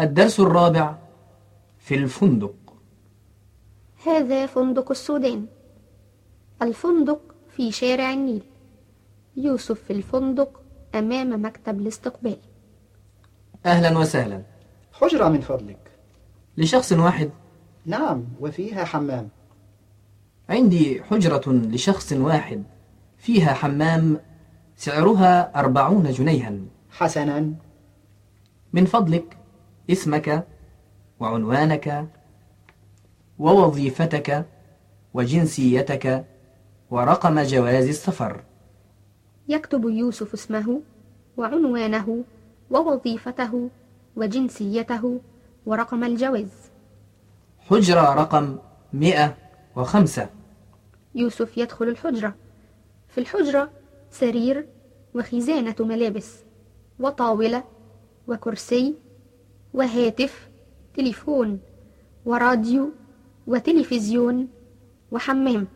الدرس الرابع في الفندق. هذا فندق السودان. الفندق في شارع النيل. يوسف في الفندق أمام مكتب الاستقبال. أهلا وسهلا. حجرة من فضلك. لشخص واحد. نعم وفيها حمام. عندي حجرة لشخص واحد. فيها حمام سعرها أربعون جنيها. حسنا. من فضلك. اسمك وعنوانك ووظيفتك وجنسيتك ورقم جواز السفر. يكتب يوسف اسمه وعنوانه ووظيفته وجنسيته ورقم الجواز. حجرة رقم مئة وخمسة. يوسف يدخل الحجرة. في الحجرة سرير وخزانة ملابس وطاولة وكرسي وهاتف تليفون وراديو وتلفزيون وحمام.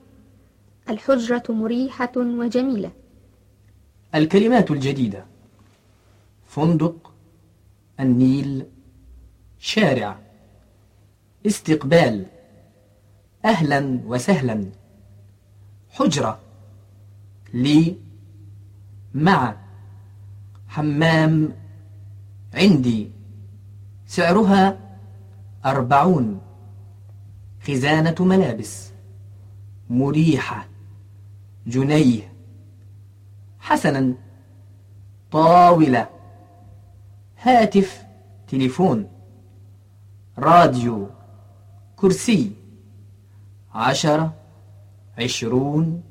الحجرة مريحة وجميلة. الكلمات الجديدة. فندق النيل شارع. استقبال. أهلا وسهلا. حجرة. لي. مع. حمام. عندي. سعرها أربعون. خزانة ملابس. مريحة. جنيه. حسنا. طاولة. هاتف. تليفون. راديو. كرسي. عشرة. عشرون.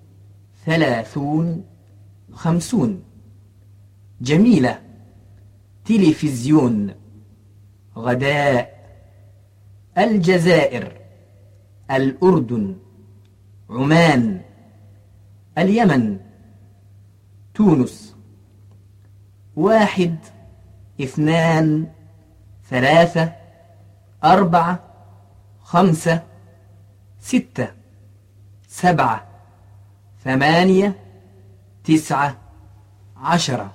ثلاثون. خمسون. جميلة. تلفزيون. غداء الجزائر الأردن عمان اليمن تونس. واحد اثنان ثلاثة أربعة خمسة ستة سبعة ثمانية تسعة عشرة.